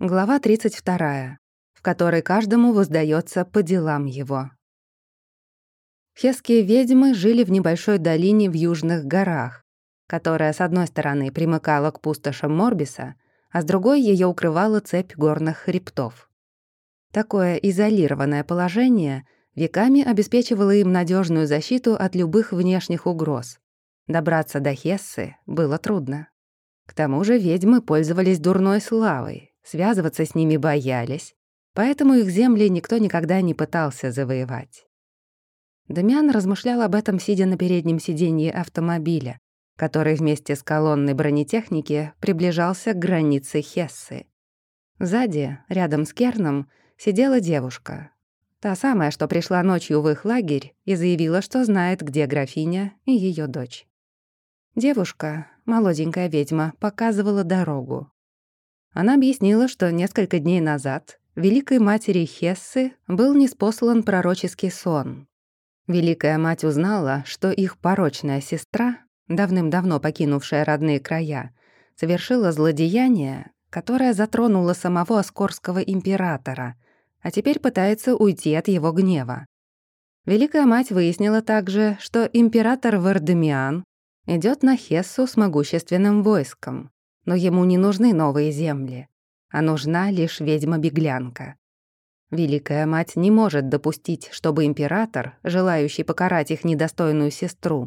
Глава 32, в которой каждому воздается по делам его. Хесские ведьмы жили в небольшой долине в южных горах, которая с одной стороны примыкала к пустошам Морбиса, а с другой ее укрывала цепь горных хребтов. Такое изолированное положение веками обеспечивало им надежную защиту от любых внешних угроз. Добраться до Хессы было трудно. К тому же ведьмы пользовались дурной славой, связываться с ними боялись, поэтому их земли никто никогда не пытался завоевать. Дамиан размышлял об этом, сидя на переднем сиденье автомобиля, который вместе с колонной бронетехники приближался к границе Хессы. Сзади, рядом с Керном, сидела девушка. Та самая, что пришла ночью в их лагерь и заявила, что знает, где графиня и ее дочь. Девушка, молоденькая ведьма, показывала дорогу. Она объяснила, что несколько дней назад Великой Матери Хессы был неспослан пророческий сон. Великая Мать узнала, что их порочная сестра, давным-давно покинувшая родные края, совершила злодеяние, которое затронуло самого Оскорского императора, а теперь пытается уйти от его гнева. Великая Мать выяснила также, что император Вардемиан идет на Хессу с могущественным войском но ему не нужны новые земли, а нужна лишь ведьма-беглянка. Великая мать не может допустить, чтобы император, желающий покарать их недостойную сестру,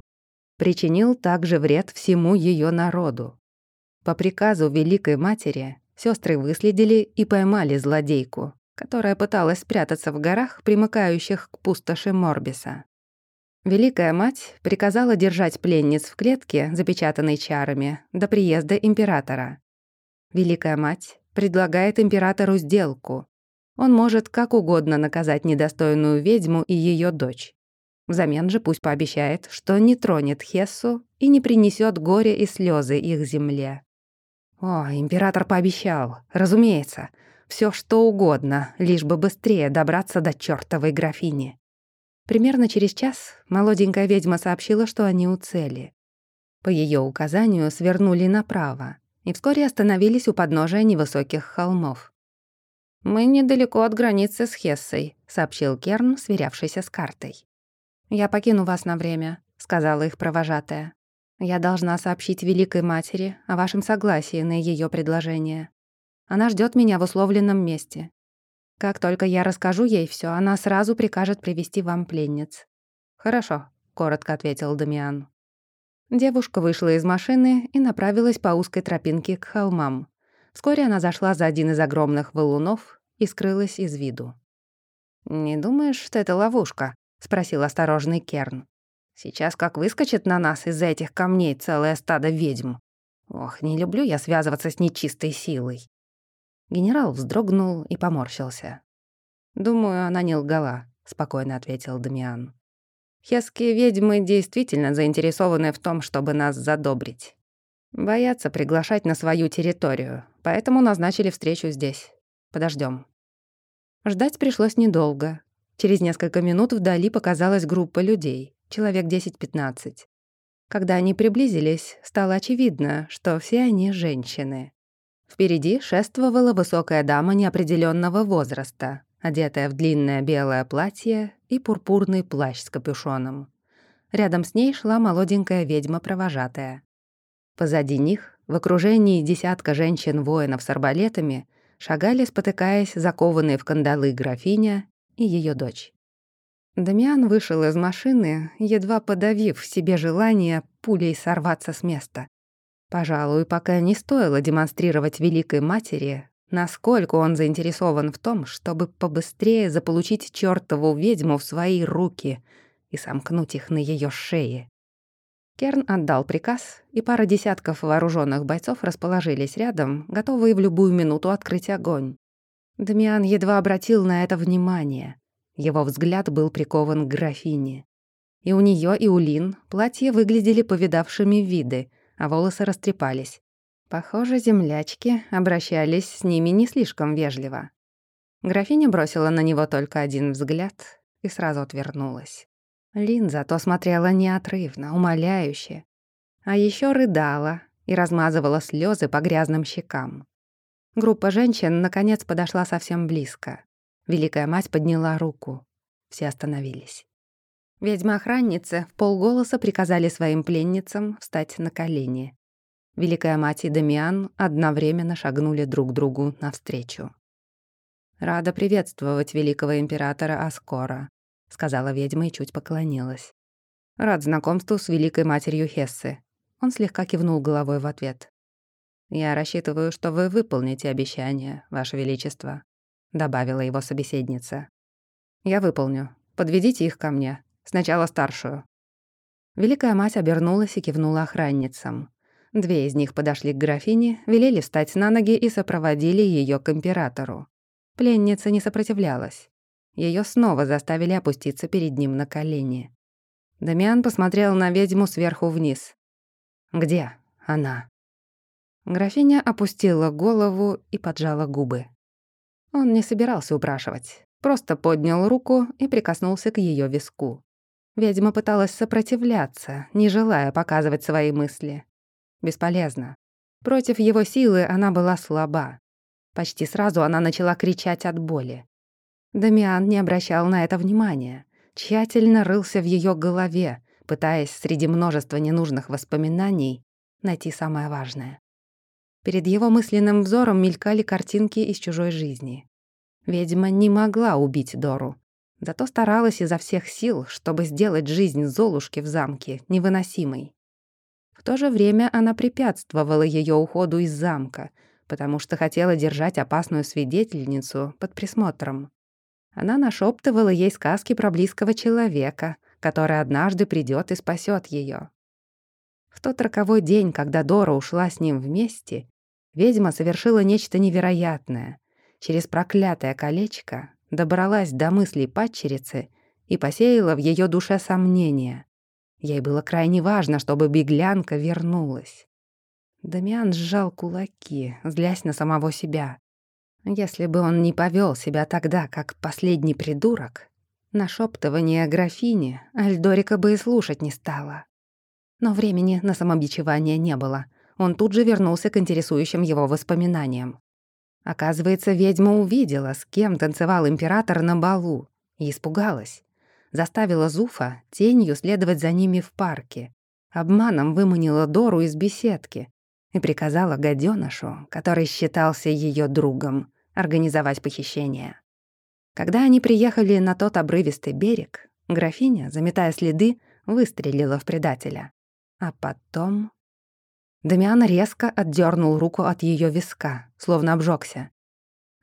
причинил также вред всему ее народу. По приказу Великой Матери сестры выследили и поймали злодейку, которая пыталась спрятаться в горах, примыкающих к пустоши Морбиса. Великая мать приказала держать пленниц в клетке, запечатанной чарами, до приезда императора. Великая мать предлагает императору сделку. Он может как угодно наказать недостойную ведьму и ее дочь. Взамен же пусть пообещает, что не тронет Хессу и не принесет горе и слезы их земле. О, император пообещал, разумеется, все что угодно, лишь бы быстрее добраться до чертовой графини. Примерно через час молоденькая ведьма сообщила, что они у цели. По ее указанию свернули направо и вскоре остановились у подножия невысоких холмов. «Мы недалеко от границы с Хессой», — сообщил Керн, сверявшийся с картой. «Я покину вас на время», — сказала их провожатая. «Я должна сообщить Великой Матери о вашем согласии на ее предложение. Она ждет меня в условленном месте. Как только я расскажу ей все, она сразу прикажет привести вам пленниц». «Хорошо», — коротко ответил Дамиан. Девушка вышла из машины и направилась по узкой тропинке к холмам. Вскоре она зашла за один из огромных валунов и скрылась из виду. «Не думаешь, что это ловушка?» — спросил осторожный Керн. «Сейчас как выскочит на нас из-за этих камней целое стадо ведьм. Ох, не люблю я связываться с нечистой силой». Генерал вздрогнул и поморщился. «Думаю, она не лгала», — спокойно ответил Дамиан. «Хесские ведьмы действительно заинтересованы в том, чтобы нас задобрить. Боятся приглашать на свою территорию, поэтому назначили встречу здесь. Подождем. Ждать пришлось недолго. Через несколько минут вдали показалась группа людей, человек 10-15. Когда они приблизились, стало очевидно, что все они женщины. Впереди шествовала высокая дама неопределенного возраста, одетая в длинное белое платье и пурпурный плащ с капюшоном. Рядом с ней шла молоденькая ведьма-провожатая. Позади них, в окружении десятка женщин-воинов с арбалетами, шагали, спотыкаясь, закованные в кандалы графиня и ее дочь. Дамиан вышел из машины, едва подавив в себе желание пулей сорваться с места. Пожалуй, пока не стоило демонстрировать Великой Матери, насколько он заинтересован в том, чтобы побыстрее заполучить чёртову ведьму в свои руки и сомкнуть их на её шее. Керн отдал приказ, и пара десятков вооруженных бойцов расположились рядом, готовые в любую минуту открыть огонь. Дамиан едва обратил на это внимание. Его взгляд был прикован к графине. И у неё, и у Лин платья выглядели повидавшими виды — а волосы растрепались. Похоже, землячки обращались с ними не слишком вежливо. Графиня бросила на него только один взгляд и сразу отвернулась. Лин зато смотрела неотрывно, умоляюще, а еще рыдала и размазывала слезы по грязным щекам. Группа женщин, наконец, подошла совсем близко. Великая мать подняла руку. Все остановились. Ведьмы-охранницы в полголоса приказали своим пленницам встать на колени. Великая мать и Дамиан одновременно шагнули друг другу навстречу. «Рада приветствовать великого императора Аскора», — сказала ведьма и чуть поклонилась. «Рад знакомству с великой матерью Хессы». Он слегка кивнул головой в ответ. «Я рассчитываю, что вы выполните обещание, Ваше Величество», — добавила его собеседница. «Я выполню. Подведите их ко мне. Сначала старшую». Великая мать обернулась и кивнула охранницам. Две из них подошли к графине, велели встать на ноги и сопроводили ее к императору. Пленница не сопротивлялась. Ее снова заставили опуститься перед ним на колени. Дамиан посмотрел на ведьму сверху вниз. «Где она?» Графиня опустила голову и поджала губы. Он не собирался упрашивать, просто поднял руку и прикоснулся к ее виску. Ведьма пыталась сопротивляться, не желая показывать свои мысли. Бесполезно. Против его силы она была слаба. Почти сразу она начала кричать от боли. Дамиан не обращал на это внимания, тщательно рылся в ее голове, пытаясь среди множества ненужных воспоминаний найти самое важное. Перед его мысленным взором мелькали картинки из чужой жизни. Ведьма не могла убить Дору, зато старалась изо всех сил, чтобы сделать жизнь Золушки в замке невыносимой. В то же время она препятствовала ее уходу из замка, потому что хотела держать опасную свидетельницу под присмотром. Она нашептывала ей сказки про близкого человека, который однажды придет и спасет ее. В тот роковой день, когда Дора ушла с ним вместе, ведьма совершила нечто невероятное. Через проклятое колечко добралась до мыслей падчерицы и посеяла в ее душе сомнения. Ей было крайне важно, чтобы беглянка вернулась. Дамиан сжал кулаки, злясь на самого себя. Если бы он не повел себя тогда, как последний придурок, нашептывание о графине Альдорика бы и слушать не стала. Но времени на самобичевание не было. Он тут же вернулся к интересующим его воспоминаниям. Оказывается, ведьма увидела, с кем танцевал император на балу, и испугалась. Заставила Зуфа тенью следовать за ними в парке. Обманом выманила Дору из беседки и приказала гаденышу, который считался ее другом, организовать похищение. Когда они приехали на тот обрывистый берег, графиня, заметая следы, выстрелила в предателя. А потом... Дамиан резко отдернул руку от ее виска, словно обжегся.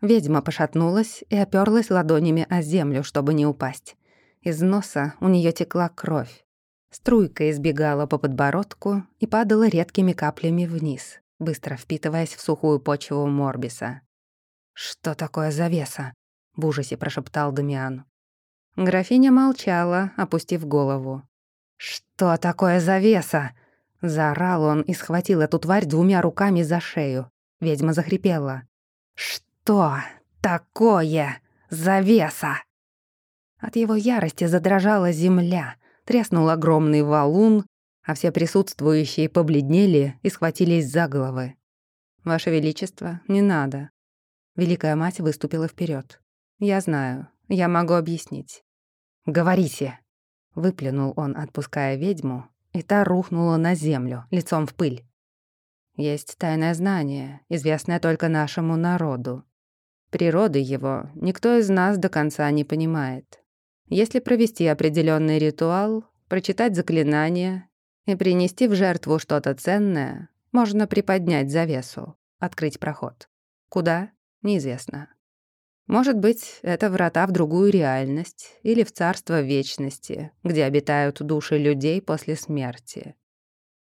Ведьма пошатнулась и оперлась ладонями о землю, чтобы не упасть. Из носа у нее текла кровь. Струйка избегала по подбородку и падала редкими каплями вниз, быстро впитываясь в сухую почву Морбиса. «Что такое завеса?» — в ужасе прошептал Дамиан. Графиня молчала, опустив голову. «Что такое завеса?» Заорал он и схватил эту тварь двумя руками за шею. Ведьма захрипела. «Что такое завеса?» От его ярости задрожала земля, треснул огромный валун, а все присутствующие побледнели и схватились за головы. «Ваше Величество, не надо». Великая мать выступила вперед. «Я знаю, я могу объяснить». «Говорите», — выплюнул он, отпуская ведьму, и та рухнула на землю, лицом в пыль. Есть тайное знание, известное только нашему народу. Природы его никто из нас до конца не понимает. Если провести определенный ритуал, прочитать заклинание и принести в жертву что-то ценное, можно приподнять завесу, открыть проход. Куда? Неизвестно. Может быть, это врата в другую реальность или в царство вечности, где обитают души людей после смерти.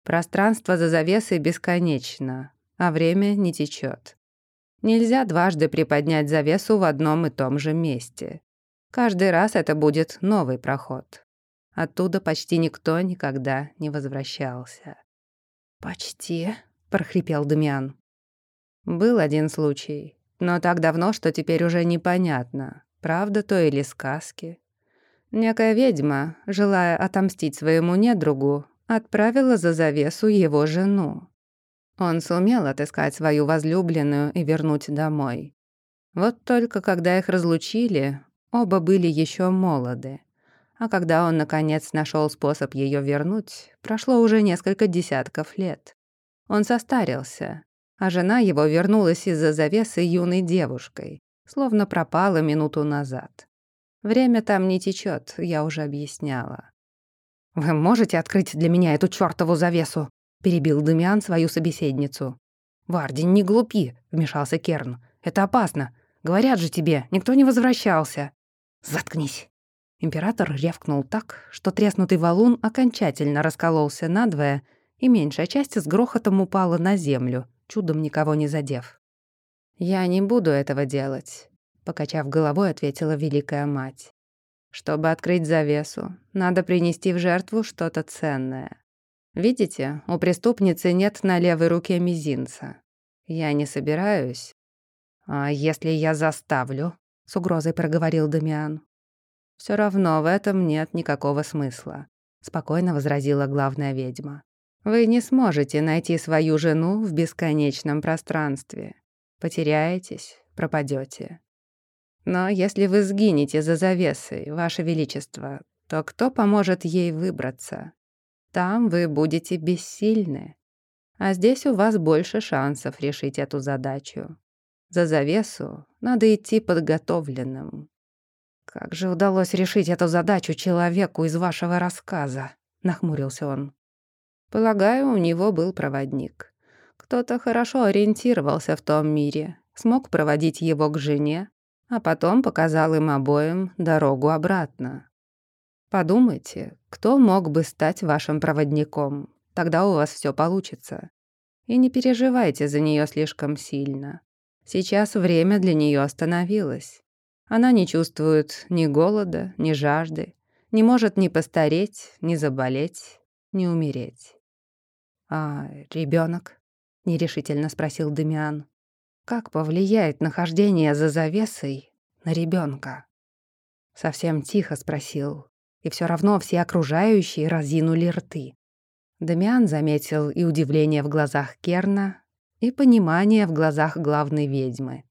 Пространство за завесой бесконечно, а время не течет. Нельзя дважды приподнять завесу в одном и том же месте. Каждый раз это будет новый проход. Оттуда почти никто никогда не возвращался. «Почти», — прохрипел Дамиан. Был один случай. Но так давно, что теперь уже непонятно, правда то или сказки. Некая ведьма, желая отомстить своему недругу, отправила за завесу его жену. Он сумел отыскать свою возлюбленную и вернуть домой. Вот только когда их разлучили, оба были еще молоды. А когда он, наконец, нашел способ ее вернуть, прошло уже несколько десятков лет. Он состарился, а жена его вернулась из-за завесы юной девушкой, словно пропала минуту назад. Время там не течет, я уже объясняла. «Вы можете открыть для меня эту чёртову завесу?» — перебил Дамиан свою собеседницу. «Вардин, не глупи», — вмешался Керн. «Это опасно. Говорят же тебе, никто не возвращался». «Заткнись». Император рявкнул так, что треснутый валун окончательно раскололся надвое, и меньшая часть с грохотом упала на землю, чудом никого не задев. «Я не буду этого делать», — покачав головой, ответила Великая Мать. «Чтобы открыть завесу, надо принести в жертву что-то ценное. Видите, у преступницы нет на левой руке мизинца. Я не собираюсь. А если я заставлю?» — с угрозой проговорил Дамиан. Все равно в этом нет никакого смысла», — спокойно возразила главная ведьма. «Вы не сможете найти свою жену в бесконечном пространстве. Потеряетесь, пропадете. Но если вы сгинете за завесой, Ваше Величество, то кто поможет ей выбраться? Там вы будете бессильны. А здесь у вас больше шансов решить эту задачу. За завесу надо идти подготовленным, «Как же удалось решить эту задачу человеку из вашего рассказа?» — нахмурился он. «Полагаю, у него был проводник. Кто-то хорошо ориентировался в том мире, смог проводить его к жене, а потом показал им обоим дорогу обратно. Подумайте, кто мог бы стать вашим проводником? Тогда у вас все получится. И не переживайте за нее слишком сильно. Сейчас время для нее остановилось. Она не чувствует ни голода, ни жажды, не может ни постареть, ни заболеть, ни умереть. «А ребенок? нерешительно спросил Демиан. «Как повлияет нахождение за завесой на ребенка? Совсем тихо спросил, и все равно все окружающие разинули рты. Дамиан заметил и удивление в глазах Керна, и понимание в глазах главной ведьмы.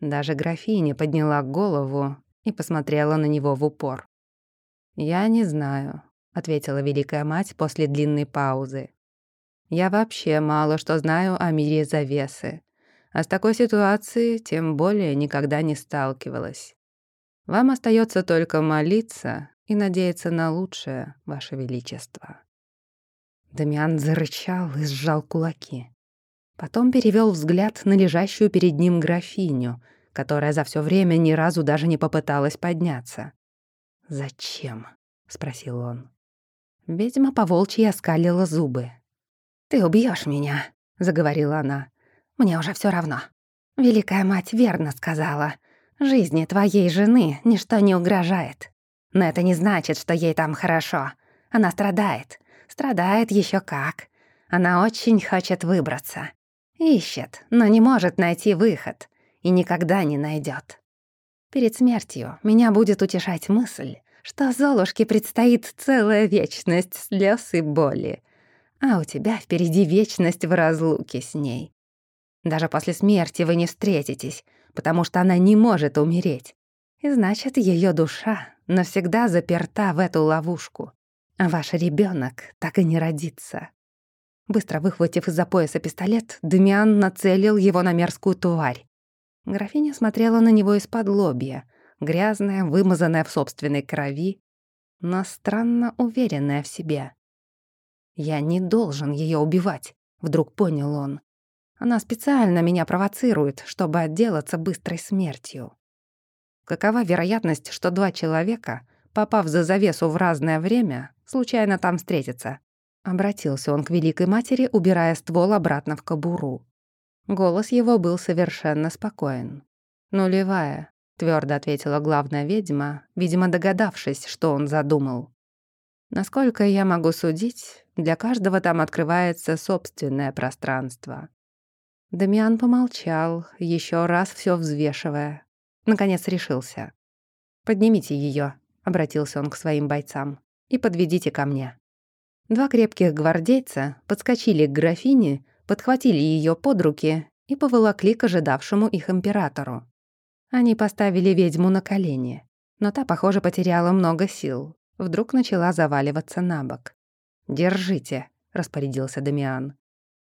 Даже графиня подняла голову и посмотрела на него в упор. «Я не знаю», — ответила Великая Мать после длинной паузы. «Я вообще мало что знаю о мире завесы, а с такой ситуацией тем более никогда не сталкивалась. Вам остается только молиться и надеяться на лучшее, Ваше Величество». Дамиан зарычал и сжал кулаки. Потом перевел взгляд на лежащую перед ним графиню, которая за все время ни разу даже не попыталась подняться. «Зачем?» — спросил он. Ведьма поволчьи оскалила зубы. «Ты убьешь меня», — заговорила она. «Мне уже все равно. Великая мать верно сказала. Жизни твоей жены ничто не угрожает. Но это не значит, что ей там хорошо. Она страдает. Страдает еще как. Она очень хочет выбраться. Ищет, но не может найти выход и никогда не найдет. Перед смертью меня будет утешать мысль, что Золушке предстоит целая вечность слез и боли, а у тебя впереди вечность в разлуке с ней. Даже после смерти вы не встретитесь, потому что она не может умереть. И значит, ее душа навсегда заперта в эту ловушку, а ваш ребенок так и не родится. Быстро выхватив из-за пояса пистолет, Демиан нацелил его на мерзкую тварь. Графиня смотрела на него из-под лобья, грязная, вымазанная в собственной крови, но странно уверенная в себе. «Я не должен ее убивать», — вдруг понял он. «Она специально меня провоцирует, чтобы отделаться быстрой смертью». Какова вероятность, что два человека, попав за завесу в разное время, случайно там встретятся? Обратился он к Великой Матери, убирая ствол обратно в кобуру. Голос его был совершенно спокоен. «Нулевая», — твердо ответила главная ведьма, видимо, догадавшись, что он задумал. «Насколько я могу судить, для каждого там открывается собственное пространство». Дамиан помолчал, еще раз все взвешивая. Наконец решился. «Поднимите ее, обратился он к своим бойцам, — «и подведите ко мне». Два крепких гвардейца подскочили к графине, подхватили ее под руки и поволокли к ожидавшему их императору. Они поставили ведьму на колени, но та, похоже, потеряла много сил. Вдруг начала заваливаться на бок. «Держите», — распорядился Дамиан.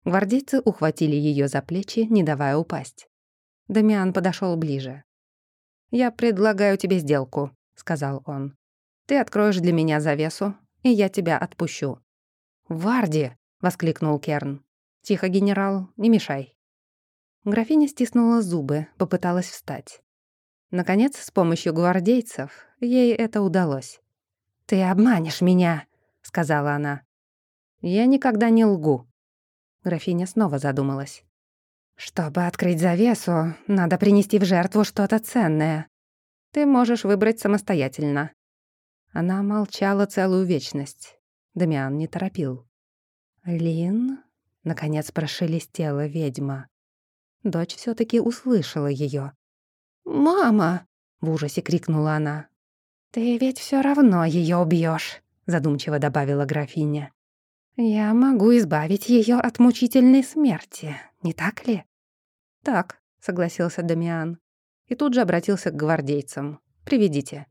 Гвардейцы ухватили ее за плечи, не давая упасть. Дамиан подошел ближе. «Я предлагаю тебе сделку», — сказал он. «Ты откроешь для меня завесу, и я тебя отпущу». «Варди!» — воскликнул Керн. «Тихо, генерал, не мешай». Графиня стиснула зубы, попыталась встать. Наконец, с помощью гвардейцев, ей это удалось. «Ты обманешь меня», — сказала она. «Я никогда не лгу». Графиня снова задумалась. «Чтобы открыть завесу, надо принести в жертву что-то ценное. Ты можешь выбрать самостоятельно». Она молчала целую вечность. Дамиан не торопил. «Лин?» — наконец прошелестела ведьма. Дочь все таки услышала ее. «Мама!» — в ужасе крикнула она. «Ты ведь все равно ее убьешь, задумчиво добавила графиня. «Я могу избавить ее от мучительной смерти, не так ли?» «Так», — согласился Дамиан. И тут же обратился к гвардейцам. «Приведите».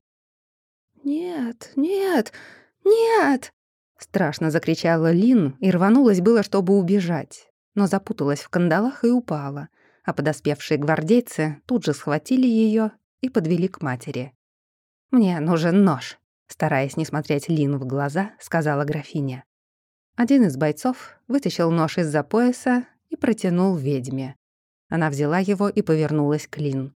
«Нет, нет, нет!» Страшно закричала Лин и рванулась было, чтобы убежать, но запуталась в кандалах и упала, а подоспевшие гвардейцы тут же схватили ее и подвели к матери. «Мне нужен нож», — стараясь не смотреть Лин в глаза, сказала графиня. Один из бойцов вытащил нож из-за пояса и протянул ведьме. Она взяла его и повернулась к Лин.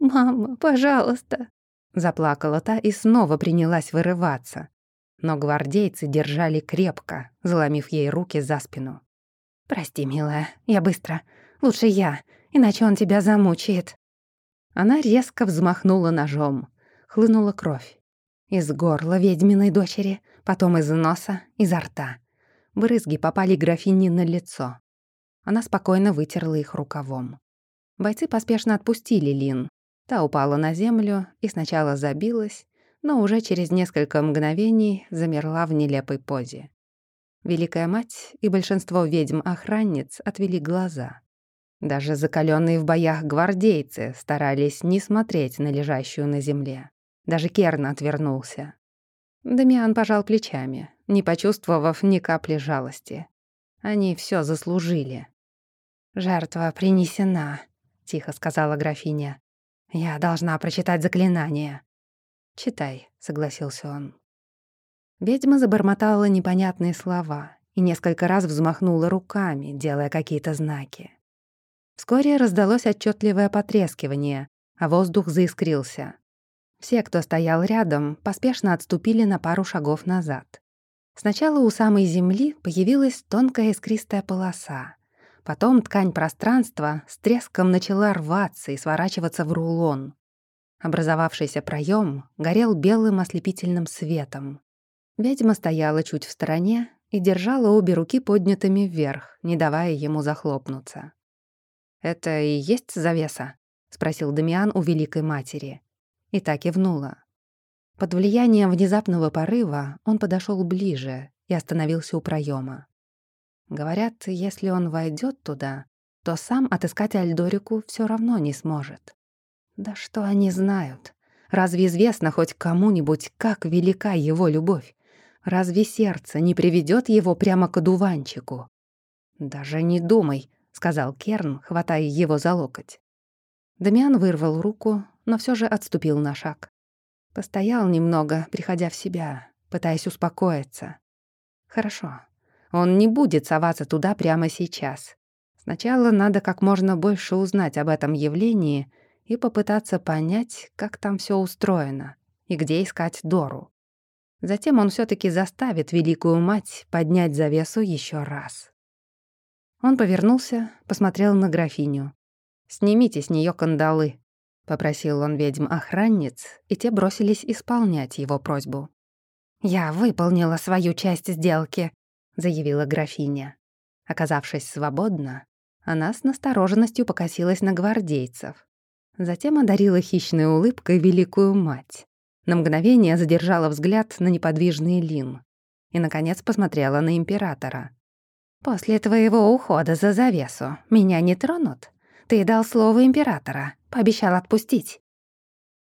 «Мама, пожалуйста!» Заплакала та и снова принялась вырываться. Но гвардейцы держали крепко, заломив ей руки за спину. «Прости, милая, я быстро. Лучше я, иначе он тебя замучает». Она резко взмахнула ножом. Хлынула кровь. Из горла ведьминой дочери, потом из носа, изо рта. Брызги попали графине на лицо. Она спокойно вытерла их рукавом. Бойцы поспешно отпустили Лин. Та упала на землю и сначала забилась, но уже через несколько мгновений замерла в нелепой позе. Великая мать и большинство ведьм-охранниц отвели глаза. Даже закаленные в боях гвардейцы старались не смотреть на лежащую на земле. Даже Керн отвернулся. Дамиан пожал плечами, не почувствовав ни капли жалости. Они все заслужили. «Жертва принесена», — тихо сказала графиня. «Я должна прочитать заклинание». «Читай», — согласился он. Ведьма забормотала непонятные слова и несколько раз взмахнула руками, делая какие-то знаки. Вскоре раздалось отчетливое потрескивание, а воздух заискрился. Все, кто стоял рядом, поспешно отступили на пару шагов назад. Сначала у самой земли появилась тонкая искристая полоса. Потом ткань пространства с треском начала рваться и сворачиваться в рулон. Образовавшийся проем горел белым ослепительным светом. Ведьма стояла чуть в стороне и держала обе руки поднятыми вверх, не давая ему захлопнуться. «Это и есть завеса?» — спросил Дамиан у Великой Матери. И так кивнула. Под влиянием внезапного порыва он подошел ближе и остановился у проема. Говорят, если он войдет туда, то сам отыскать Альдорику все равно не сможет. Да что они знают? Разве известно хоть кому-нибудь, как велика его любовь? Разве сердце не приведет его прямо к одуванчику? «Даже не думай», — сказал Керн, хватая его за локоть. Дамиан вырвал руку, но все же отступил на шаг. Постоял немного, приходя в себя, пытаясь успокоиться. Хорошо. Он не будет соваться туда прямо сейчас. Сначала надо как можно больше узнать об этом явлении и попытаться понять, как там все устроено и где искать Дору. Затем он все таки заставит Великую Мать поднять завесу еще раз. Он повернулся, посмотрел на графиню. «Снимите с нее кандалы», — попросил он ведьм-охранниц, и те бросились исполнять его просьбу. «Я выполнила свою часть сделки», — заявила графиня. Оказавшись свободна, она с настороженностью покосилась на гвардейцев. Затем одарила хищной улыбкой великую мать. На мгновение задержала взгляд на неподвижный Лин. И, наконец, посмотрела на императора. «После твоего ухода за завесу меня не тронут? Ты дал слово императора, пообещал отпустить».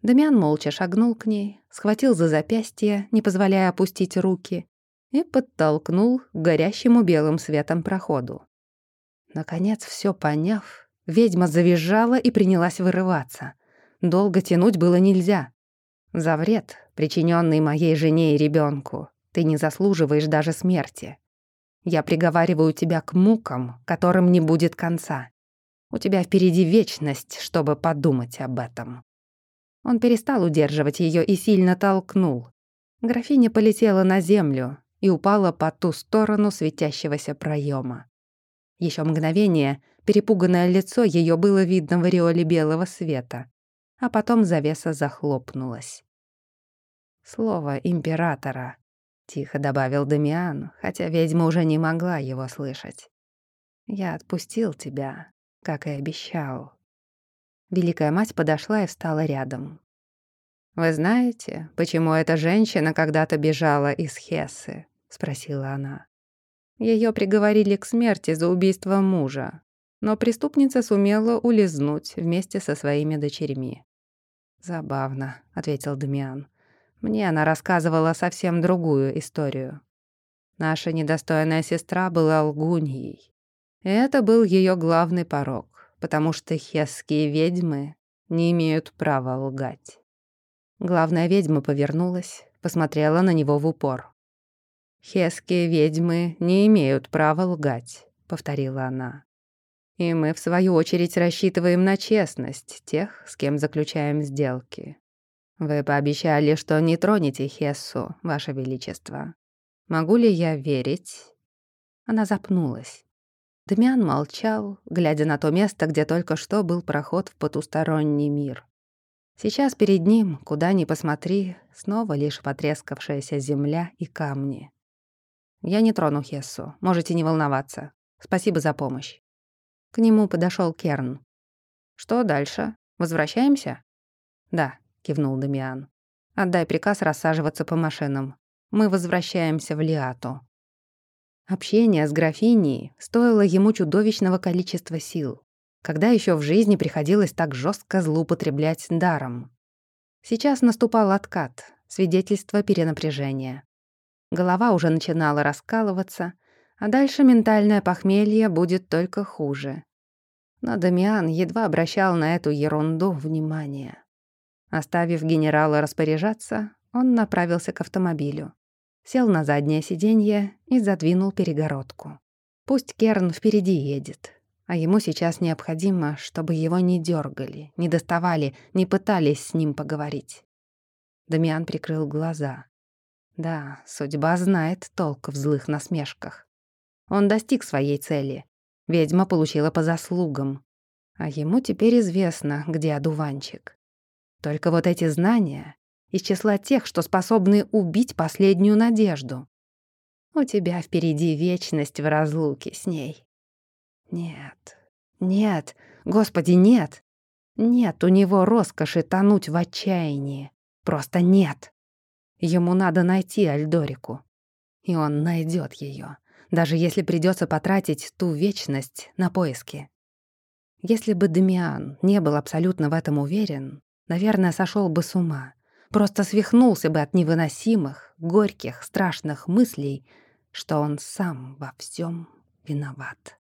Дамиан молча шагнул к ней, схватил за запястье, не позволяя опустить руки, и подтолкнул к горящему белым светом проходу. Наконец, все поняв, ведьма завизжала и принялась вырываться. Долго тянуть было нельзя. За вред, причиненный моей жене и ребенку, ты не заслуживаешь даже смерти. Я приговариваю тебя к мукам, которым не будет конца. У тебя впереди вечность, чтобы подумать об этом». Он перестал удерживать ее и сильно толкнул. Графиня полетела на землю и упала по ту сторону светящегося проема. Еще мгновение перепуганное лицо ее было видно в ореоле белого света, а потом завеса захлопнулась. Слово императора тихо добавил Дамиан, хотя ведьма уже не могла его слышать. Я отпустил тебя, как и обещал. Великая мать подошла и встала рядом. «Вы знаете, почему эта женщина когда-то бежала из Хессы?» — спросила она. Ее приговорили к смерти за убийство мужа, но преступница сумела улизнуть вместе со своими дочерьми. «Забавно», — ответил Дамиан. Мне она рассказывала совсем другую историю. Наша недостойная сестра была лгуньей. Это был ее главный порог, потому что хесские ведьмы не имеют права лгать. Главная ведьма повернулась, посмотрела на него в упор. «Хесские ведьмы не имеют права лгать», — повторила она. «И мы, в свою очередь, рассчитываем на честность тех, с кем заключаем сделки. «Вы пообещали, что не тронете Хессу, Ваше Величество. Могу ли я верить?» Она запнулась. Дмян молчал, глядя на то место, где только что был проход в потусторонний мир. Сейчас перед ним, куда ни посмотри, снова лишь потрескавшаяся земля и камни. «Я не трону Хессу, можете не волноваться. Спасибо за помощь». К нему подошел Керн. «Что дальше? Возвращаемся?» «Да», — кивнул Дамиан. «Отдай приказ рассаживаться по машинам. Мы возвращаемся в Лиату». Общение с графиней стоило ему чудовищного количества сил. Когда еще в жизни приходилось так жестко злоупотреблять даром? Сейчас наступал откат, свидетельство перенапряжения. Голова уже начинала раскалываться, а дальше ментальное похмелье будет только хуже. Но Дамиан едва обращал на эту ерунду внимание. Оставив генерала распоряжаться, он направился к автомобилю. Сел на заднее сиденье и задвинул перегородку. Пусть Керн впереди едет, а ему сейчас необходимо, чтобы его не дергали, не доставали, не пытались с ним поговорить. Дамиан прикрыл глаза. Да, судьба знает толк в злых насмешках. Он достиг своей цели. Ведьма получила по заслугам. А ему теперь известно, где одуванчик. Только вот эти знания из числа тех, что способны убить последнюю надежду. У тебя впереди вечность в разлуке с ней. Нет, нет, Господи, нет. Нет у него роскоши тонуть в отчаянии. Просто нет. Ему надо найти Альдорику. И он найдет ее, даже если придется потратить ту вечность на поиски. Если бы Демиан не был абсолютно в этом уверен, наверное, сошел бы с ума. Просто свихнулся бы от невыносимых, горьких, страшных мыслей, что он сам во всем виноват.